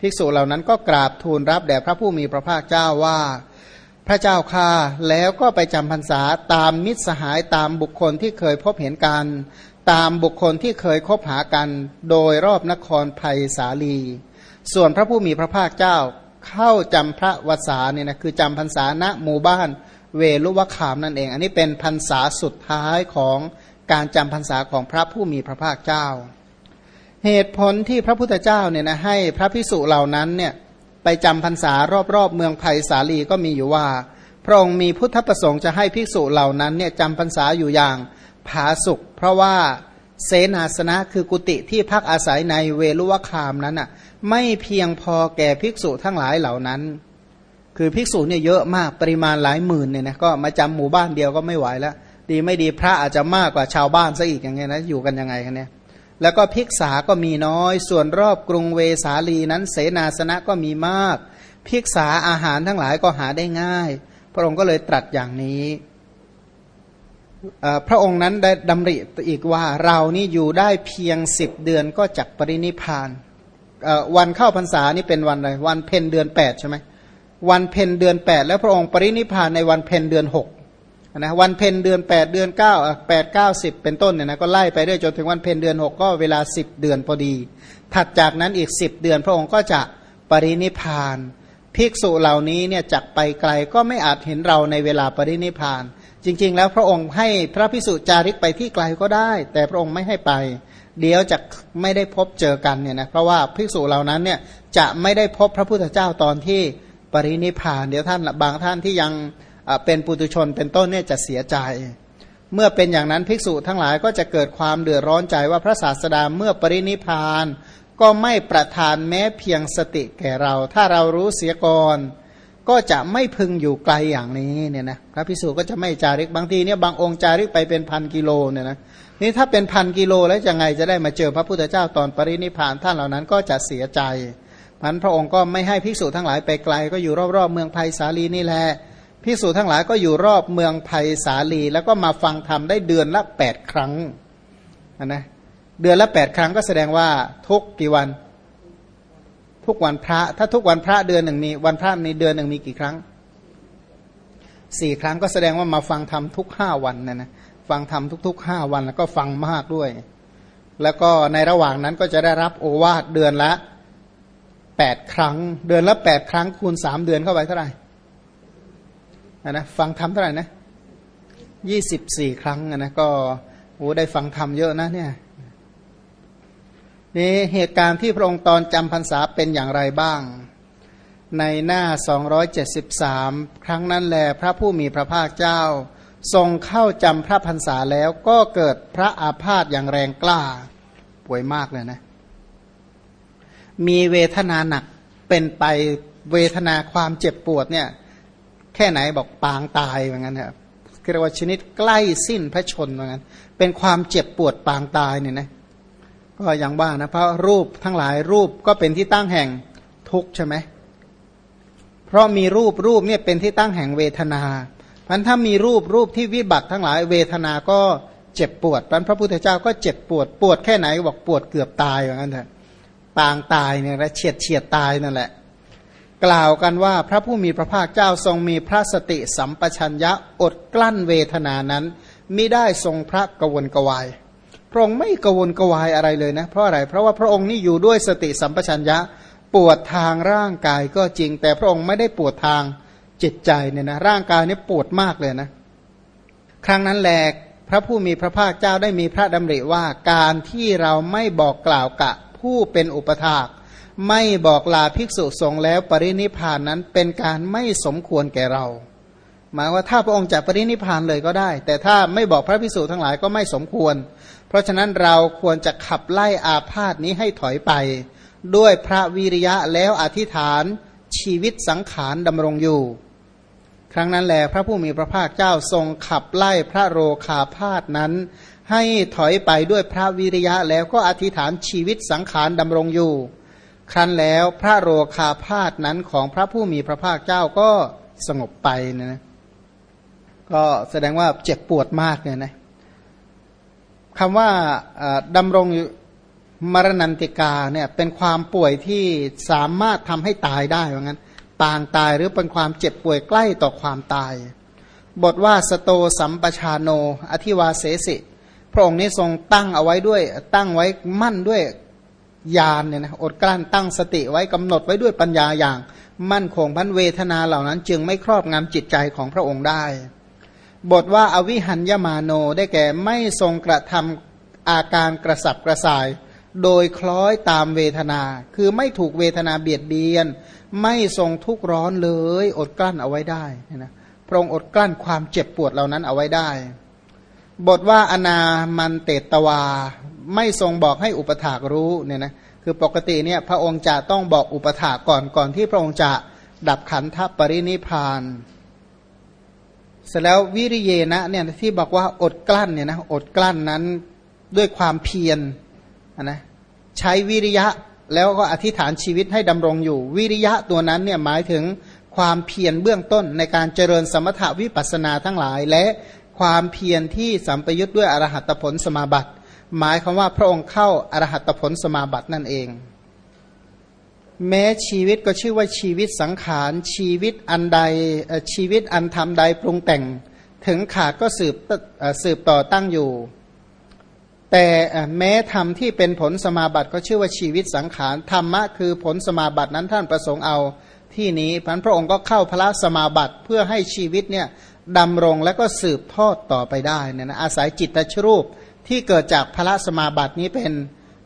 ภิกษุเหล่านั้นก็กราบทูลรับแด่พระผู้มีพระภาคเจ้าว่า พระเจ้าค่าแล้วก็ไปจำพรรษาตามมิตรสหายตามบุคคลที่เคยพบเห็นกัน ตามบุคคลที่เคยคบหากัน โดยรอบนครภัยสาลี ส่วนพระผู้มีพระภาคเจ้าเข้าจำพระวสาเนี่ยนะคือจำพรรษาณหมู่บ้านเวลุวคามนั่นเอง อันนี้เป็นพรรษาสุดท้ายของการจำพรรษาของพระผู้มีพระภาคเจ้า เหตุผลที่พระพุทธเจ้าเนี่ยนะให้พระพิสุเหล่านั้นเนี่ยไปจำพรรษารอบๆเมืองไผ่สาลีก็มีอยู่ว่า พระองค์มีพุทธประสงค์จะให้ภิกษุเหล่านั้นเนี่ยจำพรรษาอยู่อย่างผาสุกเพราะว่าเสนาสนะคือกุติที่พักอาศัยในเวลุวคามนั้นอะไม่เพียงพอแก่ภิกษุทั้งหลายเหล่านั้น คือภิกษุเนี่ยเยอะมากปริมาณหลายหมื่นเนี่ยนะก็มาจำหมู่บ้านเดียวก็ไม่ไหวแล้ว ดีไม่ดีพระอาจจะมากกว่าชาวบ้านซะอีกอย่างเงี้ยนะอยู่กันยังไงกันเนี่ย แล้วก็ภิกษาก็มีน้อย ส่วนรอบกรุงเวสาลีนั้นเสนาสนะก็มีมาก ภิกษาอาหารทั้งหลายก็หาได้ง่าย พระองค์ก็เลยตรัสอย่างนี้ พระองค์นั้นได้ดำริอีกว่าเรานี่อยู่ได้เพียงสิบเดือนก็จักปรินิพาน วันเข้าพรรษานี่เป็นวันอะไรวันเพ็ญเดือนแปดใช่ไหมวันเพ็ญเดือนแปดแล้วพระองค์ปรินิพานในวันเพ็ญเดือนหก นะวันเพ็ญเดือน 8 เดือน9 8 9 10 เป็นต้นเนี่ยนะก็ไล่ไปเรื่อยจนถึงวันเพ็ญเดือน 6 ก็เวลา 10 เดือนพอดี ถัดจากนั้นอีก 10 เดือนพระองค์ก็จะปรินิพานภิกษุเหล่านี้เนี่ยจักไปไกลก็ไม่อาจเห็นเราในเวลาปรินิพาน จริง ๆ แล้วพระองค์ให้พระภิกษุจาริกไปที่ไกลก็ได้ แต่พระองค์ไม่ให้ไป เดี๋ยวจะไม่ได้พบเจอกันเนี่ยนะเพราะว่าภิกษุเหล่านั้นเนี่ยจะไม่ได้พบพระพุทธเจ้าตอนที่ปรินิพาน เดี๋ยวท่านบางท่านที่ยัง เป็นปุตุชนเป็นต้นเนี่ยจะเสียใจ เมื่อเป็นอย่างนั้นภิกษุทั้งหลายก็จะเกิดความเดือดร้อนใจว่าพระศาสดาเมื่อปรินิพาน ก็ไม่ประทานแม้เพียงสติแก่เรา ถ้าเรารู้เสียก่อนก็จะไม่พึงอยู่ไกลอย่างนี้เนี่ยนะพระภิกษุก็จะไม่จาริกบางทีเนี่ยบางองค์จาริกไปเป็นพันกิโลเนี่ยนะนี่ถ้าเป็นพันกิโลแล้วจะไงจะได้มาเจอพระพุทธเจ้าตอนปรินิพานท่านเหล่านั้นก็จะเสียใจพันพระองค์ก็ไม่ให้ภิกษุทั้งหลายไปไกล ก็อยู่รอบๆเมืองไผ่สาลีนี่แหละ พิสูจทั้งหลายก็อยู่รอบเมืองไผ่สาลี แล้วก็มาฟังธรรมได้เดือนละแปดครั้งนะเดือนละแปดครั้งก็แสดงว่าทุกกี่วัน ทุกวันพระ ถ้าทุกวันพระเดือนหนึ่งมีวันพระในเดือนหนึ่งมีกี่ครั้งสี่ครั้งก็แสดงว่ามาฟังธรรมทุกห้าวันนะนะฟังธรรมทุกๆห้าวันแล้วก็ฟังมากด้วย แล้วก็ในระหว่างนั้นก็จะได้รับโอวาทเดือนละแปดครั้ง เดือนละแปดครั้งคูณสามเดือนเข้าไปเท่าไหร่ นะฟังธรรมเท่าไหร่นะยี่สิบสี่ครั้งนะก็โอ้ได้ฟังธรรมเยอะนะเนี่ยนี่เหตุการณ์ที่พระองค์ตอนจำพรรษาเป็นอย่างไรบ้าง ในหน้า 273 ครั้งนั้นแลพระผู้มีพระภาคเจ้า ทรงเข้าจำพระพรรษาแล้วก็เกิดพระอาพาธอย่างแรงกล้า ป่วยมากเลยนะ มีเวทนาหนักเป็นไปเวทนาความเจ็บปวดเนี่ย แค่ไหนบอกปางตายเหมือนกันครับเรียกว่าชนิดใกล้สิ้นพระชนเหมือนกันเป็นความเจ็บปวดปางตายเนี่ยนะก็อย่างว่านะเพราะรูปทั้งหลายรูปก็เป็นที่ตั้งแห่งทุกข์ใช่ไหมเพราะมีรูปรูปเนี่ยเป็นที่ตั้งแห่งเวทนาพันถ้ามีรูปรูปที่วิบัติทั้งหลายเวทนาก็เจ็บปวดพันพระพุทธเจ้าก็เจ็บปวดปวดแค่ไหนบอกปวดเกือบตายเหมือนกันเถอะปางตายเนี่ยและเฉียดเฉียดตายนั่นแหละ กล่าวกันว่าพระผู้มีพระภาคเจ้าทรงมีพระสติสัมปชัญญะอดกลั้นเวทนานั้นมิได้ทรงพระกวนกวาย พระองค์ไม่กวนกวายอะไรเลยนะ เพราะอะไร เพราะว่าพระองค์นี่อยู่ด้วยสติสัมปชัญญะปวดทางร่างกายก็จริง แต่พระองค์ไม่ได้ปวดทางจิตใจเนี่ยนะร่างกายนี่ปวดมากเลยนะ ครั้งนั้นแหลกพระผู้มีพระภาคเจ้าได้มีพระดำริว่าการที่เราไม่บอกกล่าวกะผู้เป็นอุปถาก ไม่บอกลาภิกษุสงฆ์แล้วปรินิพานนั้นเป็นการไม่สมควรแก่เรา หมายว่าถ้าพระองค์จะปรินิพานเลยก็ได้ แต่ถ้าไม่บอกพระภิกษุทั้งหลายก็ไม่สมควร เพราะฉะนั้นเราควรจะขับไล่อาพาธนี้ให้ถอยไป ด้วยพระวิริยะแล้วอธิษฐานชีวิตสังขารดำรงอยู่ ครั้งนั้นแหลพระผู้มีพระภาคเจ้าทรงขับไล่พระโรคาพาธนั้น ให้ถอยไปด้วยพระวิริยะแล้วก็อธิษฐานชีวิตสังขารดำรงอยู่ ครั้นแล้วพระโรคาพาธนั้นของพระผู้มีพระภาคเจ้าก็สงบไปนะก็แสดงว่าเจ็บปวดมากเนี่ยนะคำว่าดำรงมรณันติกาเนี่ยเป็นความป่วยที่สามารถทำให้ตายได้ว่างั้นปางตายหรือเป็นความเจ็บป่วยใกล้ต่อความตาย บทว่าสโตสัมปชาโน อธิวาเสสิ พระองค์นี้ทรงตั้งเอาไว้ด้วย ตั้งไว้มั่นด้วย ญาณเนี่ยนะอดกลั้นตั้งสติไว้กำหนดไว้ด้วยปัญญาอย่าง มั่นคงพันเวทนาเหล่านั้น จึงไม่ครอบงำจิตใจของพระองค์ได้ บทว่าอวิหัญญมาโนได้แก่ไม่ทรงกระทำอาการกระสับกระส่าย โดยคล้อยตามเวทนา คือไม่ถูกเวทนาเบียดเบียน ไม่ทรงทุกข์ร้อนเลย อดกลั้นเอาไว้ได้นะพระองค์อดกลั้นความเจ็บปวดเหล่านั้นเอาไว้ได้ บทว่าอนามันเตตวา ไม่ทรงบอกให้อุปถากรู้เนี่ยนะคือปกติเนี่ยพระองค์จะต้องบอกอุปถาก่อนก่อนที่พระองค์จะดับขันธปรินิพานเสร็จแล้ววิริเยนะเนี่ยที่บอกว่าอดกลั้นเนี่ยนะอดกลั้นนั้นด้วยความเพียรนะใช้วิริยะแล้วก็อธิษฐานชีวิตให้ดำรงอยู่ วิริยะตัวนั้นเนี่ยหมายถึงความเพียรเบื้องต้นในการเจริญสมถวิปัสนาทั้งหลาย และ ความเพียรที่สัมปยุทธ์ด้วยอรหัตผลสมาบัติ หมายคำว่าพระองค์เข้าอรหัตผลสมาบัตินั่นเอง แม้ชีวิตก็ชื่อว่าชีวิตสังขารชีวิตอันใดชีวิตอันทำใดปรุงแต่ง ถึงขาดก็สืบสืบต่อตั้งอยู่ แต่แม้ธรรมที่เป็นผลสมาบัติก็ชื่อว่าชีวิตสังขารธรรมะคือผลสมาบัตินั้นท่านประสงค์เอาที่นี้พันพระองค์ก็เข้าพระสมาบัติเพื่อให้ชีวิตเนี่ย ดำรงและก็สืบทอดต่อไปได้เนี่ยนะอาศัยจิตตชรูปที่เกิดจากพระสมาบัตินี้เป็น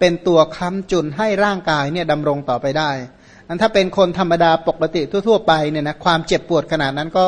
เป็นตัวค้ำจุนให้ร่างกายเนี่ยดำรงต่อไปได้อันถ้าเป็นคนธรรมดาปกติทั่ว ๆ ไปเนี่ยนะความเจ็บปวดขนาดนั้นก็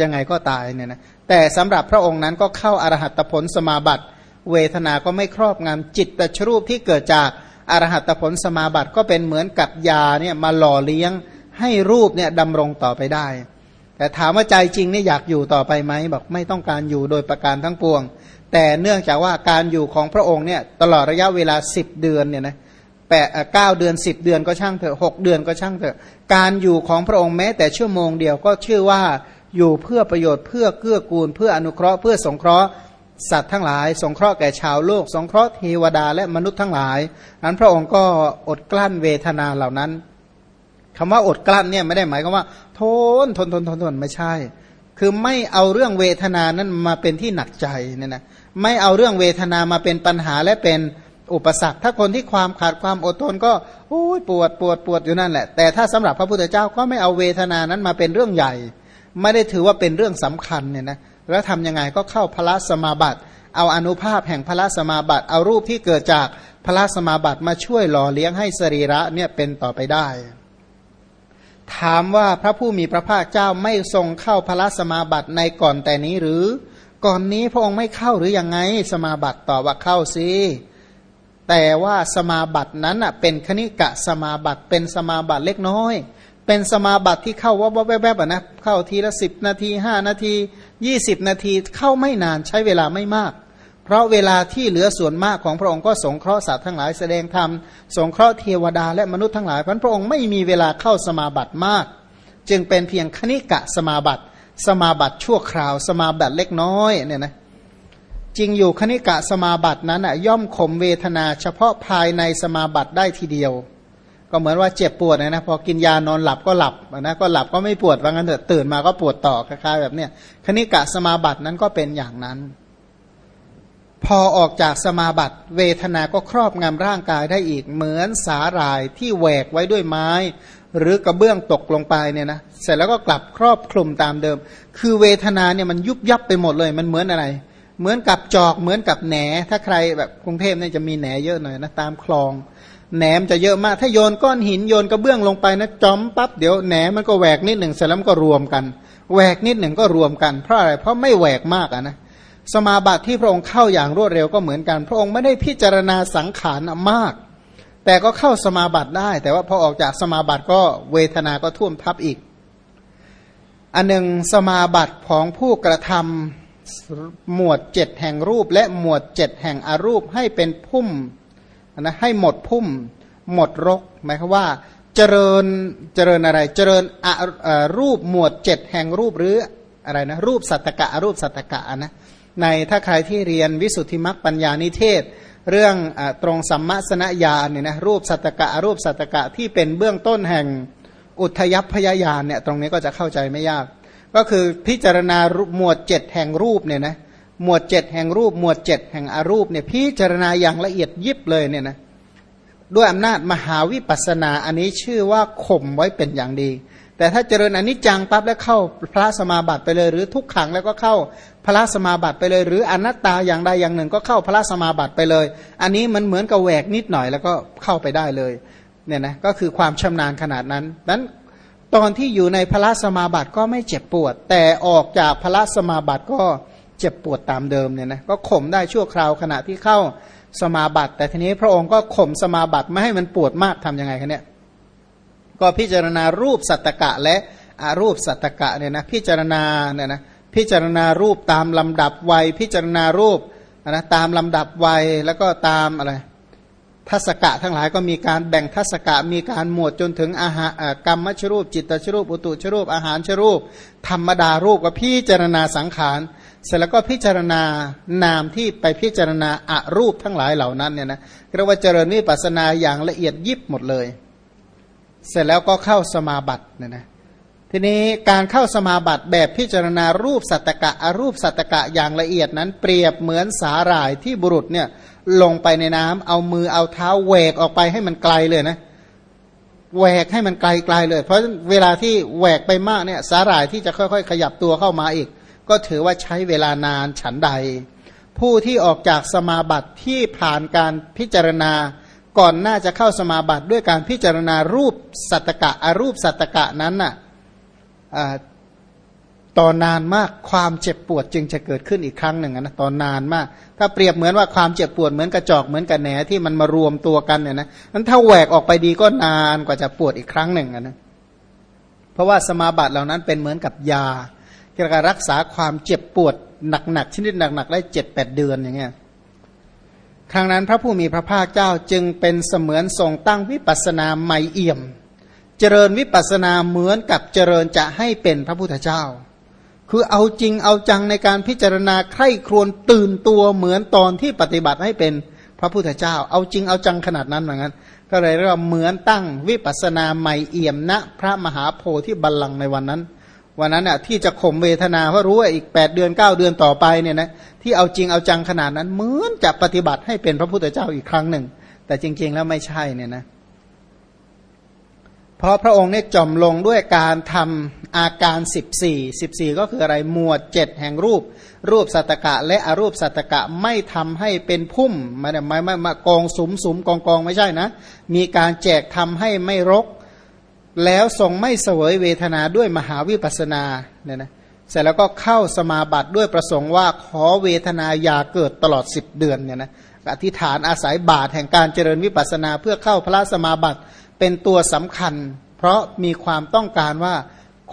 ยังไงก็ตายเนี่ยนะแต่สำหรับพระองค์นั้นก็เข้าอารหัตผลสมาบัติ เวทนาก็ไม่ครอบงำจิตตชรูปที่เกิดจากอรหัตผลสมาบัติก็เป็นเหมือนกับยาเนี่ยมาหล่อเลี้ยงให้รูปเนี่ยดำรงต่อไปได้ แต่ถามว่าใจจริงนี่อยากอยู่ต่อไปไหมบอกไม่ต้องการอยู่โดยประการทั้งปวง แต่เนื่องจากว่าการอยู่ของพระองค์เนี่ยตลอดระยะเวลาสิบเดือนเนี่ยนะแปดเก้าเดือนสิบเดือนก็ช่างเถอะหกเดือนก็ช่างเถอะ การอยู่ของพระองค์แม้แต่ชั่วโมงเดียวก็ชื่อว่าอยู่เพื่อประโยชน์เพื่อเกื้อกูล เพื่ออนุเคราะห์เพื่อสงเคราะห์สัตว์ทั้งหลาย สงเคราะห์แก่ชาวโลก สงเคราะห์เทวดาและมนุษย์ทั้งหลายนั้นพระองค์ก็อดกลั้นเวทนาเหล่านั้น คำว่าอดกลั้นเนี่ยไม่ได้หมายความว่า ทนทนทนทนทนไม่ใช่ คือไม่เอาเรื่องเวทนานั้นมาเป็นที่หนักใจเนี่ยนะไม่เอาเรื่องเวทนามาเป็นปัญหาและเป็นอุปสรรค ถ้าคนที่ความขาดความอดทนก็โอ้ยปวดปวดปวดอยู่นั่นแหละ แต่ถ้าสำหรับพระพุทธเจ้าก็ไม่เอาเวทนานั้นมาเป็นเรื่องใหญ่ ไม่ได้ถือว่าเป็นเรื่องสำคัญเนี่ยนะแล้วทำยังไงก็เข้าพระสมาบัติ เอาอนุภาพแห่งพระสมาบัติ เอารูปที่เกิดจากพระสมาบัติมาช่วยหล่อเลี้ยงให้สรีระเนี่ยเป็นต่อไปได้ ถามว่าพระผู้มีพระภาคเจ้าไม่ทรงเข้าพระสมาบัติในก่อนแต่นี้หรือ ก่อนนี้พระองค์ไม่เข้าหรืออยังไงสมาบัติตอว่าเข้าสิแต่ว่าสมาบัตินั้นอะเป็นคณิกะสมาบัติเป็นสมาบัติเล็กน้อย เป็นสมาบัติที่เข้าว่าแวบๆนะเข้าทีละสิบนาทีห้านาทียี่สิบนาทีเข้าไม่นานใช้เวลาไม่มาก เพราะเวลาที่เหลือส่วนมากของพระองค์ก็สงเคราะห์สัตว์ทั้งหลายแสดงธรรมสงเคราะห์เทวดาและมนุษย์ทั้งหลายพระองค์ไม่มีเวลาเข้าสมาบัติมาก จึงเป็นเพียงคณิกะสมาบัติ สมาบัติชั่วคราว สมาบัติเล็กน้อยเนี่ยนะจริงอยู่คณิกะสมาบัตินั้นอะย่อมข่มเวทนา เฉพาะภายในสมาบัติได้ทีเดียว ก็เหมือนว่าเจ็บปวดนะนะพอกินยานอนหลับก็หลับนะก็หลับก็ไม่ปวดว่างั้นเถอะตื่นมาก็ปวดต่อคล้ายๆแบบเนี้ยคณิกะสมาบัตินั้นก็เป็นอย่างนั้น พอออกจากสมาบัติ เวทนาก็ครอบงำร่างกายได้อีกเหมือนสาหร่ายที่แหวกไว้ด้วยไม้ หรือกระเบื้องตกลงไปเนี่ยนะเสร็จแล้วก็กลับครอบคลุมตามเดิม คือเวทนาเนี่ยมันยุบยับไปหมดเลย มันเหมือนอะไร เหมือนกับจอกเหมือนกับแหน ถ้าใครแบบกรุงเทพเนี่ยจะมีแหนเยอะหน่อยนะตามคลองแหนมจะเยอะมาก ถ้าโยนก้อนหินโยนกระเบื้องลงไปนะจอมปั๊บเดี๋ยวแหนมันก็แหวกนิดหนึ่งเสร็จแล้วก็รวมกันแหวกนิดหนึ่งก็รวมกันเพราะอะไรเพราะไม่แหวกมากอะนะ สมาบัติที่พระองค์เข้าอย่างรวดเร็วก็เหมือนกัน พระองค์ไม่ได้พิจารณาสังขารมาก แต่ก็เข้าสมาบัติได้ แต่ว่าพอออกจากสมาบัติก็เวทนาก็ท่วมทับอีก อันหนึ่งสมาบัติของผู้กระทำหมวดเจ็ดแห่งรูป และหมวดเจ็ดแห่งอรูปให้เป็นพุ่มนะให้หมดพุ่ม หมดรกหมายความว่าเจริญเจริญอะไร เจริญอรูปหมวดเจ็ดแห่งรูปหรืออะไรนะรูปสัตตกะรูปสัตตกะนะ ในถ้าใครที่เรียนวิสุทธิมรรคปัญญานิเทศ เรื่องอตรงสัมมาสนญาณเนี่ยนะรูปสัตตกะรูปสัตตกะที่เป็นเบื้องต้นแห่งอุทยพยายานเนี่ยตรงนี้ก็จะเข้าใจไม่ยาก ก็คือพิจารณาหมวดเจ็ดแห่งรูปเนี่ยนะหมวดเจ็ดแห่งรูป หมวดเจ็ดแห่งอรูปเนี่ยพิจารณาอย่างละเอียดยิบเลยเนี่ยนะด้วยอำนาจมหาวิปัสสนาอันนี้ชื่อว่าข่มไว้เป็นอย่างดี แต่ถ้าเจริญอันนี้จังปั๊บแล้วเข้าพระสมาบัติไปเลย หรือทุกขังแล้วก็เข้าพระสมาบัติไปเลย หรืออนัตตาอย่างใดอย่างหนึ่งก็เข้าพระสมาบัติไปเลย อันนี้มันเหมือนกับแหวกนิดหน่อยแล้วก็เข้าไปได้เลยเนี่ยนะก็คือความชำนาญขนาดนั้นนั้นตอนที่อยู่ในพระสมาบัติก็ไม่เจ็บปวด แต่ออกจากพระสมาบัติก็เจ็บปวดตามเดิมเนี่ยนะก็ข่มได้ชั่วคราวขณะที่เข้าสมาบัติ แต่ทีนี้พระองค์ก็ข่มสมาบัติไม่ให้มันปวดมากทํำยังไงคะเนี่ย ก็พิจารณารูปสัตตกะและอรูปสัตตกะเนี่ยนะพิจารณาเนี่ยนะพิจารณารูปตามลำดับวัย พิจารณารูปนะตามลำดับวัยแล้วก็ตามอะไรทัศกะทั้งหลายก็มีการแบ่งทัศกะมีการหมวดจนถึงอาหารกรรมชรูป จิตตชรูป อุตุชรูป อาหารชรูป ธรรมดารูปก็พิจารณาสังขาร เสร็จแล้วก็พิจารณานามที่ไปพิจารณาอารูปทั้งหลายเหล่านั้นเนี่ยนะเรียกว่าเจริญวิปัสนาอย่างละเอียดยิบหมดเลย เสร็จแล้วก็เข้าสมาบัติเนี่ยนะทีนี้การเข้าสมาบัติแบบพิจารณารูปสัตตกะอรูปสัตตกะอย่างละเอียดนั้น เปรียบเหมือนสาหร่ายที่บุรุษเนี่ยลงไปในน้ำเอามือเอาเท้าแหวกออกไปให้มันไกลเลยนะแหวกให้มันไกลไกลเลย เพราะเวลาที่แหวกไปมากเนี่ยสาหร่ายที่จะค่อยๆ ขยับตัวเข้ามาอีก ก็ถือว่าใช้เวลานานฉันใด ผู้ที่ออกจากสมาบัติที่ผ่านการพิจารณา ก่อนหน้าจะเข้าสมาบัติด้วยการพิจารณารูปสัตตกะอรูปสัตตกะนั้นน่ะตอนนานมากความเจ็บปวดจึงจะเกิดขึ้นอีกครั้งหนึ่งนะตอนนานมาก ถ้าเปรียบเหมือนว่าความเจ็บปวดเหมือนกระจอกเหมือนกับแหนที่มันมารวมตัวกันเนี่ยนะนั้นถ้าแหวกออกไปดีก็นานกว่าจะปวดอีกครั้งหนึ่งนะเพราะว่าสมาบัติเหล่านั้นเป็นเหมือนกับยาเกี่ยวกับรักษาความเจ็บปวดหนักๆชนิดหนักๆได้เจ็ดแปดเดือนอย่างเงี้ย ครั้งนั้นพระผู้มีพระภาคเจ้าจึงเป็นเสมือนทรงตั้งวิปัสนาใหม่เอี่ยม เจริญวิปัสนาเหมือนกับเจริญจะให้เป็นพระพุทธเจ้า คือเอาจริงเอาจังในการพิจารณาใคร่ครวญตื่นตัวเหมือนตอนที่ปฏิบัติให้เป็นพระพุทธเจ้า เอาจริงเอาจังขนาดนั้นเหมือนกันก็เลยเรียกว่าเหมือนตั้งวิปัสนาใหม่เอี่ยมณพระมหาโพธิบัลลังก์ในวันนั้น วันนั้นน่ะที่จะข่มเวทนาเพราะรู้ว่าอีก 8 เดือน 9 เดือนต่อไปเนี่ยนะที่เอาจริงเอาจังขนาดนั้นเหมือนจะปฏิบัติให้เป็นพระพุทธเจ้าอีกครั้งหนึ่ง แต่จริง ๆ แล้วไม่ใช่เนี่ยนะเพราะพระองค์เนี่ยจอมลงด้วยการทำอาการ 14 14 ก็คืออะไรหมวด 7 แห่งรูป รูปสัตกะ และอรูปสัตกะไม่ทำให้เป็นพุ่มไม่ได้ไม่ไม่มากองสุมสุมกองกองไม่ใช่นะ มีการแจกทำให้ไม่รก แล้วทรงไม่เสวยเวทนาด้วยมหาวิปัสนาเนี่ยนะเสร็จแล้วก็เข้าสมาบัติด้วยประสงค์ว่าขอเวทนาอย่าเกิดตลอด 10 เดือนเนี่ยนะอธิษฐานอาศัยบาทแห่งการเจริญวิปัสนาเพื่อเข้าพระสมาบัติเป็นตัวสำคัญ เพราะมีความต้องการว่า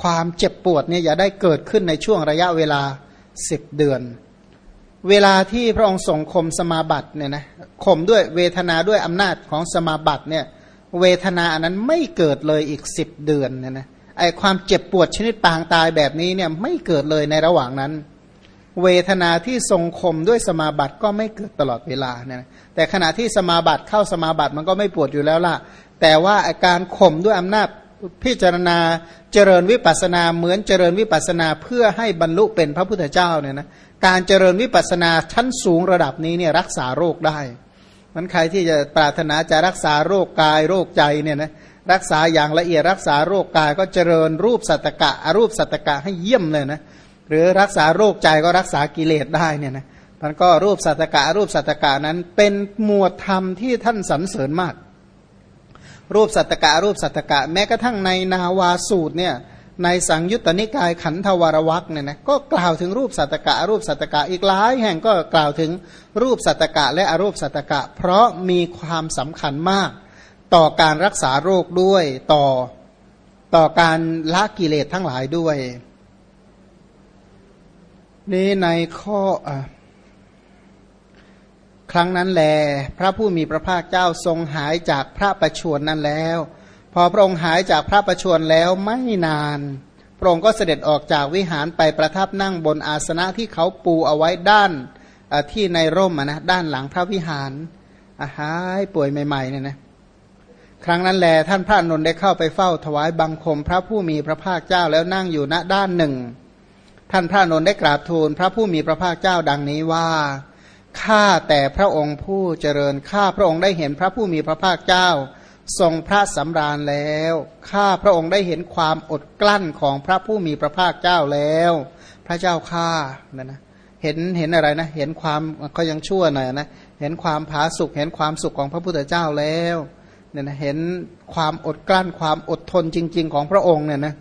ความเจ็บปวดเนี่ยอย่าได้เกิดขึ้นในช่วงระยะเวลาสิบเดือน เวลาที่พระองค์ส่งคมสมาบัติเนี่ยนะข่มด้วยเวทนาด้วยอำนาจของสมาบัติเนี่ย เวทนาอันนั้นไม่เกิดเลยอีกสิบเดือนเนี่ยนะไอความเจ็บปวดชนิดปางตายแบบนี้เนี่ยไม่เกิดเลยในระหว่างนั้น เวทนาที่ทรงคมด้วยสมาบัติก็ไม่เกิดตลอดเวลาเนี่ยแต่ขณะที่สมาบัติเข้าสมาบัติมันก็ไม่ปวดอยู่แล้วล่ะ แต่ว่าอาการข่มด้วยอำนาจพิจารณาเจริญวิปัสนาเหมือนเจริญวิปัสนาเพื่อให้บรรลุเป็นพระพุทธเจ้าเนี่ยนะการเจริญวิปัสนาชั้นสูงระดับนี้เนี่ยรักษาโรคได้ มันใครที่จะปรารถนาจะรักษาโรคกายโรคใจเนี่ยนะรักษาอย่างละเอียดรักษาโรคกายก็เจริญรูปสัตตกะอรูปสัตตกะให้เยี่ยมเลยนะหรือรักษาโรคใจก็รักษากิเลสได้เนี่ยนะมันก็รูปสัตตกะรูปสัตกะนั้นเป็นหมวดธรรมที่ท่านสรรเสริญมาก รูปสัตตกะรูปสัตตกะแม้กระทั่งในนาวาสูตรเนี่ย ในสังยุตตนิกายขันธวรวักเนี่ยนะก็กล่าวถึงรูปสัตตกะรูปสัตตกะอีกหลายแห่งก็กล่าวถึงรูปสัตตกะและอรูปสัตตกะ เพราะมีความสำคัญมาก ต่อการรักษาโรคด้วยต่อต่อการละกิเลสทั้งหลายด้วยนี่ในข้ออครั้งนั้นแล พระผู้มีพระภาคเจ้าทรงหายจากพระประชวรนั้นแล้ว พอพระองค์หายจากพระประชวรแล้วไม่นาน พระองค์ก็เสด็จออกจากวิหารไปประทับนั่งบนอาสนะที่เขาปูเอาไว้ด้านที่ในร่มนะด้านหลังพระวิหารอาหายป่วยใหม่ๆเนี่ยนะครั้งนั้นแลท่านพระนนท์ได้เข้าไปเฝ้าถวายบังคมพระผู้มีพระภาคเจ้าแล้วนั่งอยู่ณด้านหนึ่ง ท่านพระนนท์ได้กราบทูลพระผู้มีพระภาคเจ้าดังนี้ว่าข้าแต่พระองค์ผู้เจริญข้าพระองค์ได้เห็นพระผู้มีพระภาคเจ้า ทรงพระสำราญแล้ว ข้าพระองค์ได้เห็นความอดกลั้นของพระผู้มีพระภาคเจ้าแล้ว พระเจ้าข้านะนะเห็นเห็นอะไรนะ เห็นความก็ยังชั่วหน่อยนะเห็นความผาสุกเห็นความสุขของพระพุทธเจ้าแล้วเนี่ยนะเห็นความอดกลั้นความอดทนจริง ๆ ของพระองค์เนี่ยนะ